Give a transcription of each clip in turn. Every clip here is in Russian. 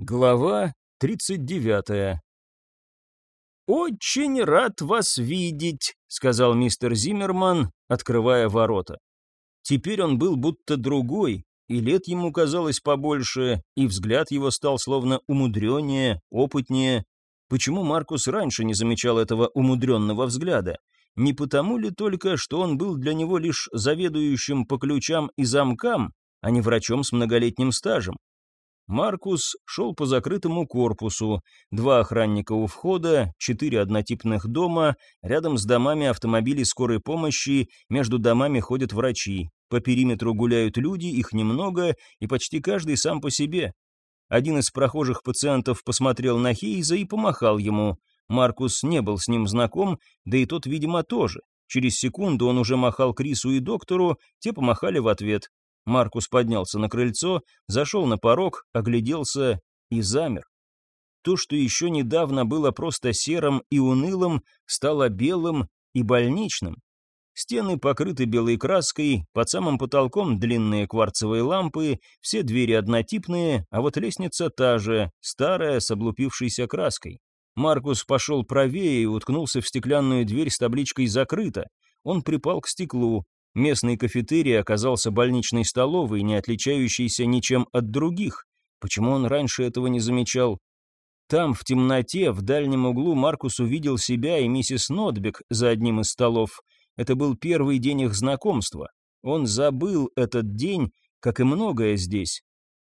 Глава 39. «Очень рад вас видеть», — сказал мистер Зиммерман, открывая ворота. Теперь он был будто другой, и лет ему казалось побольше, и взгляд его стал словно умудреннее, опытнее. Почему Маркус раньше не замечал этого умудренного взгляда? Не потому ли только, что он был для него лишь заведующим по ключам и замкам, а не врачом с многолетним стажем? Маркус шел по закрытому корпусу, два охранника у входа, четыре однотипных дома, рядом с домами автомобили скорой помощи, между домами ходят врачи, по периметру гуляют люди, их немного, и почти каждый сам по себе. Один из прохожих пациентов посмотрел на Хейза и помахал ему. Маркус не был с ним знаком, да и тот, видимо, тоже. Через секунду он уже махал Крису и доктору, те помахали в ответ. Маркус поднялся на крыльцо, зашел на порог, огляделся и замер. То, что еще недавно было просто серым и унылым, стало белым и больничным. Стены покрыты белой краской, под самым потолком длинные кварцевые лампы, все двери однотипные, а вот лестница та же, старая, с облупившейся краской. Маркус пошел правее и уткнулся в стеклянную дверь с табличкой «Закрыто». Он припал к стеклу, Местный кафетерий оказался больничной столовой, не отличающейся ничем от других. Почему он раньше этого не замечал? Там, в темноте, в дальнем углу, Маркус увидел себя и миссис Нотбек за одним из столов. Это был первый день их знакомства. Он забыл этот день, как и многое здесь.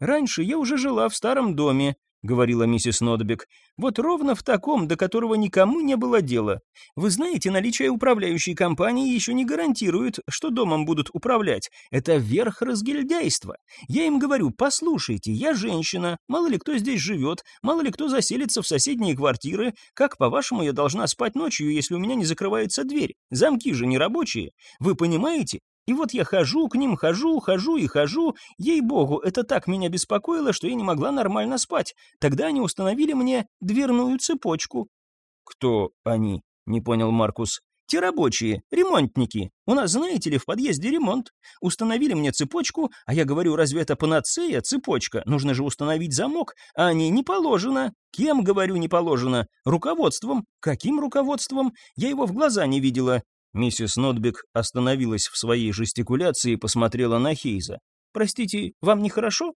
«Раньше я уже жила в старом доме», говорила миссис Нотбек. «Вот ровно в таком, до которого никому не было дела. Вы знаете, наличие управляющей компании еще не гарантирует, что домом будут управлять. Это верх разгильдяйства. Я им говорю, послушайте, я женщина, мало ли кто здесь живет, мало ли кто заселится в соседние квартиры. Как, по-вашему, я должна спать ночью, если у меня не закрывается дверь? Замки же не рабочие. Вы понимаете? И вот я хожу к ним, хожу, хожу и хожу. Ей-богу, это так меня беспокоило, что я не могла нормально спать. Тогда они установили мне дверную цепочку». «Кто они?» — не понял Маркус. «Те рабочие, ремонтники. У нас, знаете ли, в подъезде ремонт. Установили мне цепочку, а я говорю, разве это панацея, цепочка? Нужно же установить замок. А они не положено. Кем, говорю, не положено? Руководством. Каким руководством? Я его в глаза не видела. Миссис Нотбек остановилась в своей жестикуляции и посмотрела на Хейза. «Простите, вам нехорошо?»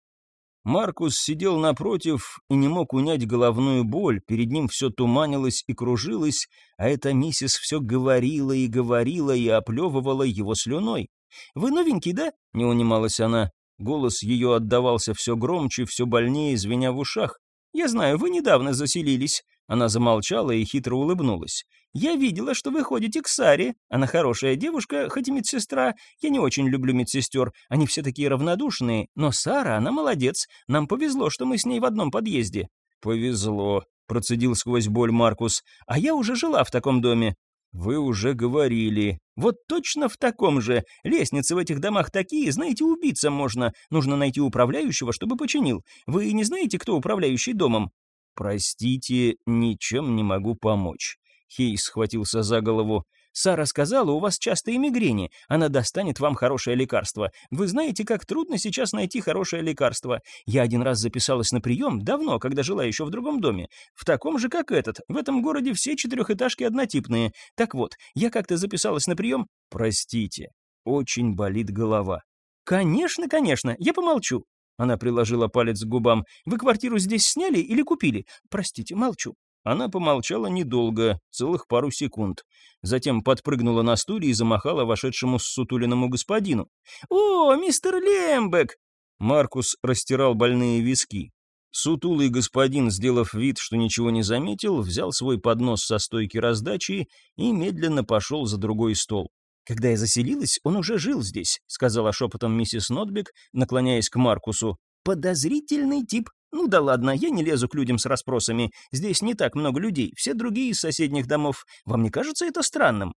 Маркус сидел напротив и не мог унять головную боль, перед ним все туманилось и кружилось, а эта миссис все говорила и говорила и оплевывала его слюной. «Вы новенький, да?» — не унималась она. Голос ее отдавался все громче, все больнее, звеня в ушах. «Я знаю, вы недавно заселились». Она замолчала и хитро улыбнулась. «Я видела, что вы ходите к Саре. Она хорошая девушка, хоть и медсестра. Я не очень люблю медсестер. Они все такие равнодушные. Но Сара, она молодец. Нам повезло, что мы с ней в одном подъезде». «Повезло», — процедил сквозь боль Маркус. «А я уже жила в таком доме». «Вы уже говорили». «Вот точно в таком же. Лестницы в этих домах такие, знаете, убиться можно. Нужно найти управляющего, чтобы починил. Вы не знаете, кто управляющий домом?» «Простите, ничем не могу помочь». Хейс схватился за голову. «Сара сказала, у вас частые мигрени. Она достанет вам хорошее лекарство. Вы знаете, как трудно сейчас найти хорошее лекарство. Я один раз записалась на прием, давно, когда жила еще в другом доме. В таком же, как этот. В этом городе все четырехэтажки однотипные. Так вот, я как-то записалась на прием...» «Простите, очень болит голова». «Конечно, конечно, я помолчу. Она приложила палец к губам. «Вы квартиру здесь сняли или купили? Простите, молчу». Она помолчала недолго, целых пару секунд. Затем подпрыгнула на стуле и замахала вошедшему ссутуленному господину. «О, мистер Лембек!» Маркус растирал больные виски. Сутулый господин, сделав вид, что ничего не заметил, взял свой поднос со стойки раздачи и медленно пошел за другой стол. «Когда я заселилась, он уже жил здесь», — сказала шепотом миссис Нотбек, наклоняясь к Маркусу. «Подозрительный тип. Ну да ладно, я не лезу к людям с расспросами. Здесь не так много людей, все другие из соседних домов. Вам не кажется это странным?»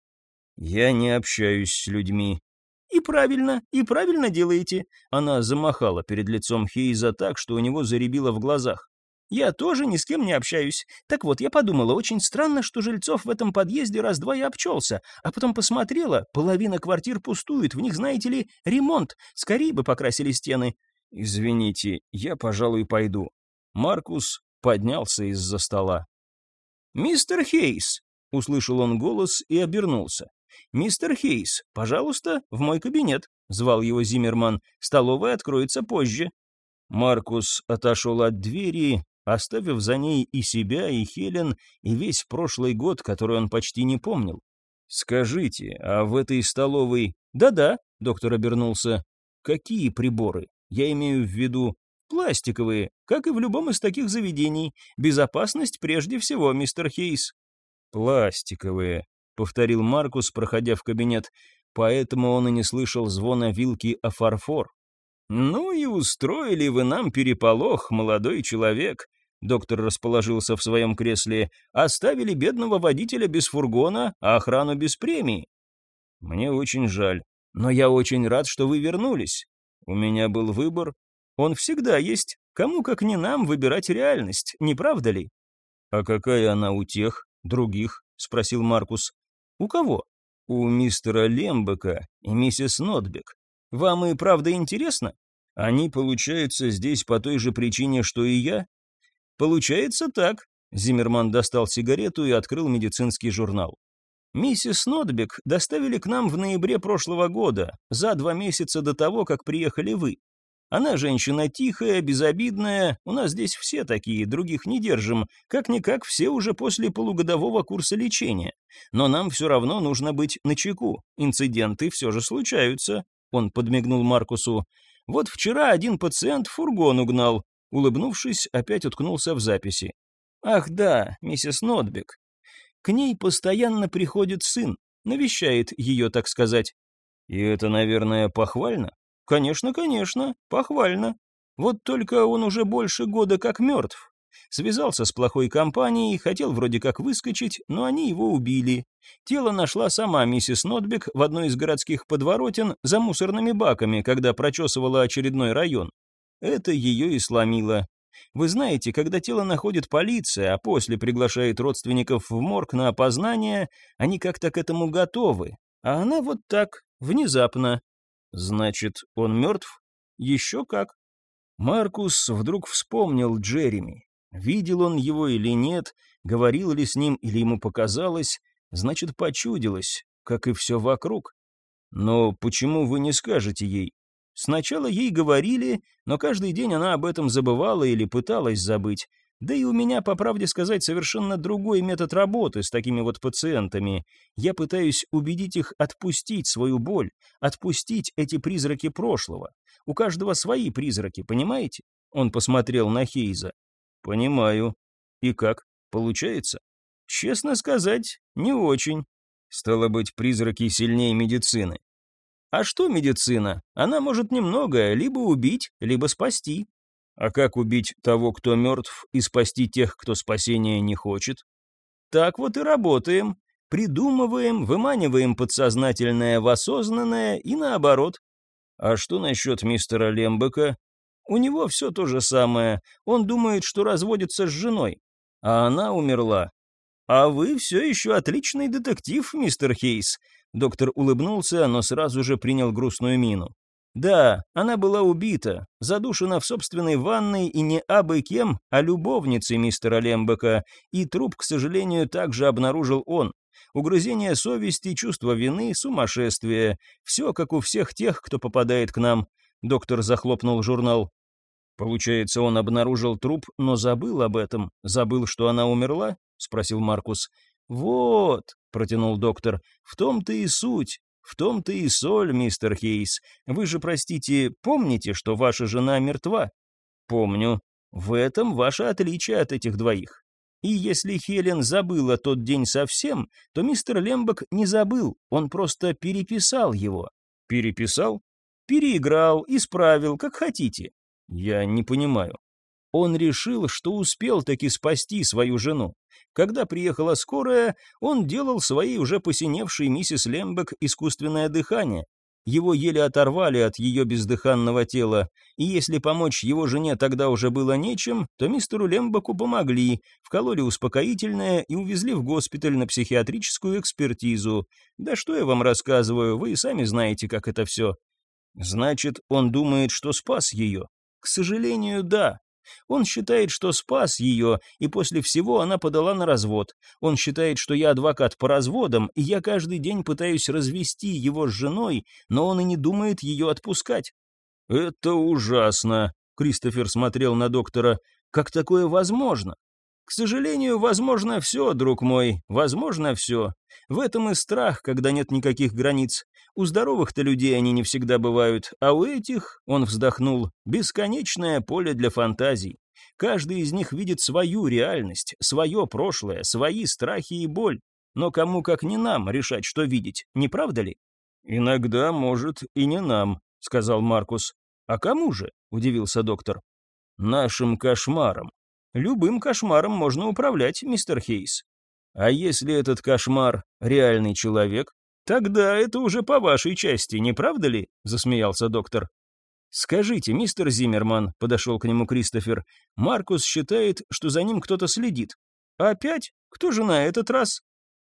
«Я не общаюсь с людьми». «И правильно, и правильно делаете». Она замахала перед лицом Хейза так, что у него заребило в глазах. Я тоже ни с кем не общаюсь. Так вот, я подумала, очень странно, что жильцов в этом подъезде раз-два я обчелся, а потом посмотрела, половина квартир пустует, в них, знаете ли, ремонт, скорее бы покрасили стены. Извините, я, пожалуй, пойду. Маркус поднялся из-за стола. «Мистер Хейс!» — услышал он голос и обернулся. «Мистер Хейс, пожалуйста, в мой кабинет», — звал его Зиммерман. «Столовая откроется позже». Маркус отошел от двери, оставив за ней и себя, и Хелен, и весь прошлый год, который он почти не помнил. «Скажите, а в этой столовой...» «Да-да», — доктор обернулся. «Какие приборы? Я имею в виду пластиковые, как и в любом из таких заведений. Безопасность прежде всего, мистер Хейс». «Пластиковые», — повторил Маркус, проходя в кабинет. Поэтому он и не слышал звона вилки о фарфор. «Ну и устроили вы нам переполох, молодой человек», Доктор расположился в своем кресле. «Оставили бедного водителя без фургона, а охрану без премии». «Мне очень жаль, но я очень рад, что вы вернулись. У меня был выбор. Он всегда есть. Кому, как не нам, выбирать реальность, не правда ли?» «А какая она у тех, других?» — спросил Маркус. «У кого?» «У мистера Лембека и миссис Нотбек. Вам и правда интересно? Они, получается, здесь по той же причине, что и я?» «Получается так». Зиммерман достал сигарету и открыл медицинский журнал. «Миссис Нотбек доставили к нам в ноябре прошлого года, за два месяца до того, как приехали вы. Она женщина тихая, безобидная, у нас здесь все такие, других не держим, как-никак все уже после полугодового курса лечения. Но нам все равно нужно быть начеку, инциденты все же случаются», — он подмигнул Маркусу. «Вот вчера один пациент фургон угнал, Улыбнувшись, опять уткнулся в записи. «Ах да, миссис Нотбек. К ней постоянно приходит сын, навещает ее, так сказать. И это, наверное, похвально? Конечно, конечно, похвально. Вот только он уже больше года как мертв. Связался с плохой компанией, хотел вроде как выскочить, но они его убили. Тело нашла сама миссис Нотбек в одной из городских подворотен за мусорными баками, когда прочесывала очередной район. Это ее и сломило. Вы знаете, когда тело находит полиция, а после приглашает родственников в морг на опознание, они как-то к этому готовы. А она вот так, внезапно. Значит, он мертв? Еще как. Маркус вдруг вспомнил Джереми. Видел он его или нет, говорил ли с ним или ему показалось, значит, почудилось, как и все вокруг. Но почему вы не скажете ей? Сначала ей говорили, но каждый день она об этом забывала или пыталась забыть. Да и у меня, по правде сказать, совершенно другой метод работы с такими вот пациентами. Я пытаюсь убедить их отпустить свою боль, отпустить эти призраки прошлого. У каждого свои призраки, понимаете? Он посмотрел на Хейза. Понимаю. И как? Получается? Честно сказать, не очень. Стало быть, призраки сильнее медицины. А что медицина? Она может немногое, либо убить, либо спасти. А как убить того, кто мертв, и спасти тех, кто спасения не хочет? Так вот и работаем. Придумываем, выманиваем подсознательное в осознанное и наоборот. А что насчет мистера Лембека? У него все то же самое. Он думает, что разводится с женой. А она умерла. А вы все еще отличный детектив, мистер Хейс. Доктор улыбнулся, но сразу же принял грустную мину. Да, она была убита, задушена в собственной ванной и не абы кем, а любовницей мистера Лембека, и труп, к сожалению, также обнаружил он. Угрызение совести, чувство вины, сумасшествие. Все, как у всех тех, кто попадает к нам. Доктор захлопнул журнал. Получается, он обнаружил труп, но забыл об этом. Забыл, что она умерла? Спросил Маркус. Вот, протянул доктор. «В том-то и суть, в том-то и соль, мистер Хейс. Вы же, простите, помните, что ваша жена мертва?» «Помню. В этом ваше отличие от этих двоих. И если Хелен забыла тот день совсем, то мистер Лембок не забыл, он просто переписал его». «Переписал?» «Переиграл, исправил, как хотите». «Я не понимаю». Он решил, что успел таки спасти свою жену. Когда приехала скорая, он делал своей уже посиневшей миссис Лембек искусственное дыхание. Его еле оторвали от ее бездыханного тела, и если помочь его жене тогда уже было нечем, то мистеру Лембеку помогли, вкололи успокоительное и увезли в госпиталь на психиатрическую экспертизу. Да что я вам рассказываю, вы и сами знаете, как это все. Значит, он думает, что спас ее. К сожалению, да. Он считает, что спас ее, и после всего она подала на развод. Он считает, что я адвокат по разводам, и я каждый день пытаюсь развести его с женой, но он и не думает ее отпускать». «Это ужасно», — Кристофер смотрел на доктора. «Как такое возможно?» К сожалению, возможно все, друг мой, возможно все. В этом и страх, когда нет никаких границ. У здоровых-то людей они не всегда бывают, а у этих, он вздохнул, бесконечное поле для фантазий. Каждый из них видит свою реальность, свое прошлое, свои страхи и боль. Но кому как не нам решать, что видеть, не правда ли? Иногда, может, и не нам, сказал Маркус. А кому же? удивился доктор. Нашим кошмаром. Любым кошмаром можно управлять, мистер Хейс. А если этот кошмар реальный человек? Тогда это уже по вашей части, не правда ли? Засмеялся доктор. «Скажите, мистер Зиммерман», — подошел к нему Кристофер, «Маркус считает, что за ним кто-то следит. Опять? Кто же на этот раз?»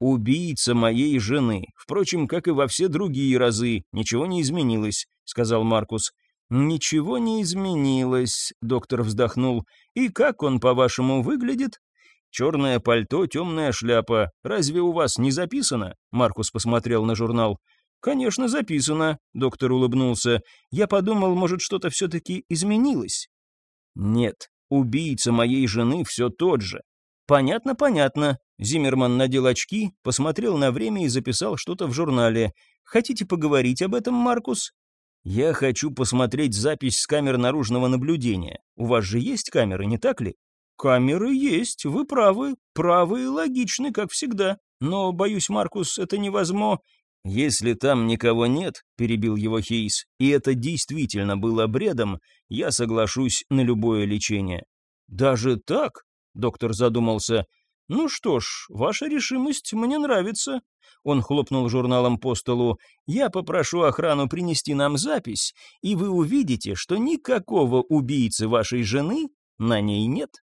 «Убийца моей жены. Впрочем, как и во все другие разы, ничего не изменилось», — сказал Маркус. «Ничего не изменилось», — доктор вздохнул. «И как он, по-вашему, выглядит?» «Черное пальто, темная шляпа. Разве у вас не записано?» Маркус посмотрел на журнал. «Конечно, записано», — доктор улыбнулся. «Я подумал, может, что-то все-таки изменилось». «Нет, убийца моей жены все тот же». «Понятно, понятно». Зиммерман надел очки, посмотрел на время и записал что-то в журнале. «Хотите поговорить об этом, Маркус?» «Я хочу посмотреть запись с камер наружного наблюдения. У вас же есть камеры, не так ли?» «Камеры есть, вы правы. Правы и логичны, как всегда. Но, боюсь, Маркус, это невозможно...» «Если там никого нет», — перебил его Хейс, «и это действительно было бредом, я соглашусь на любое лечение». «Даже так?» — доктор задумался. «Ну что ж, ваша решимость мне нравится. Он хлопнул журналом по столу. «Я попрошу охрану принести нам запись, и вы увидите, что никакого убийцы вашей жены на ней нет».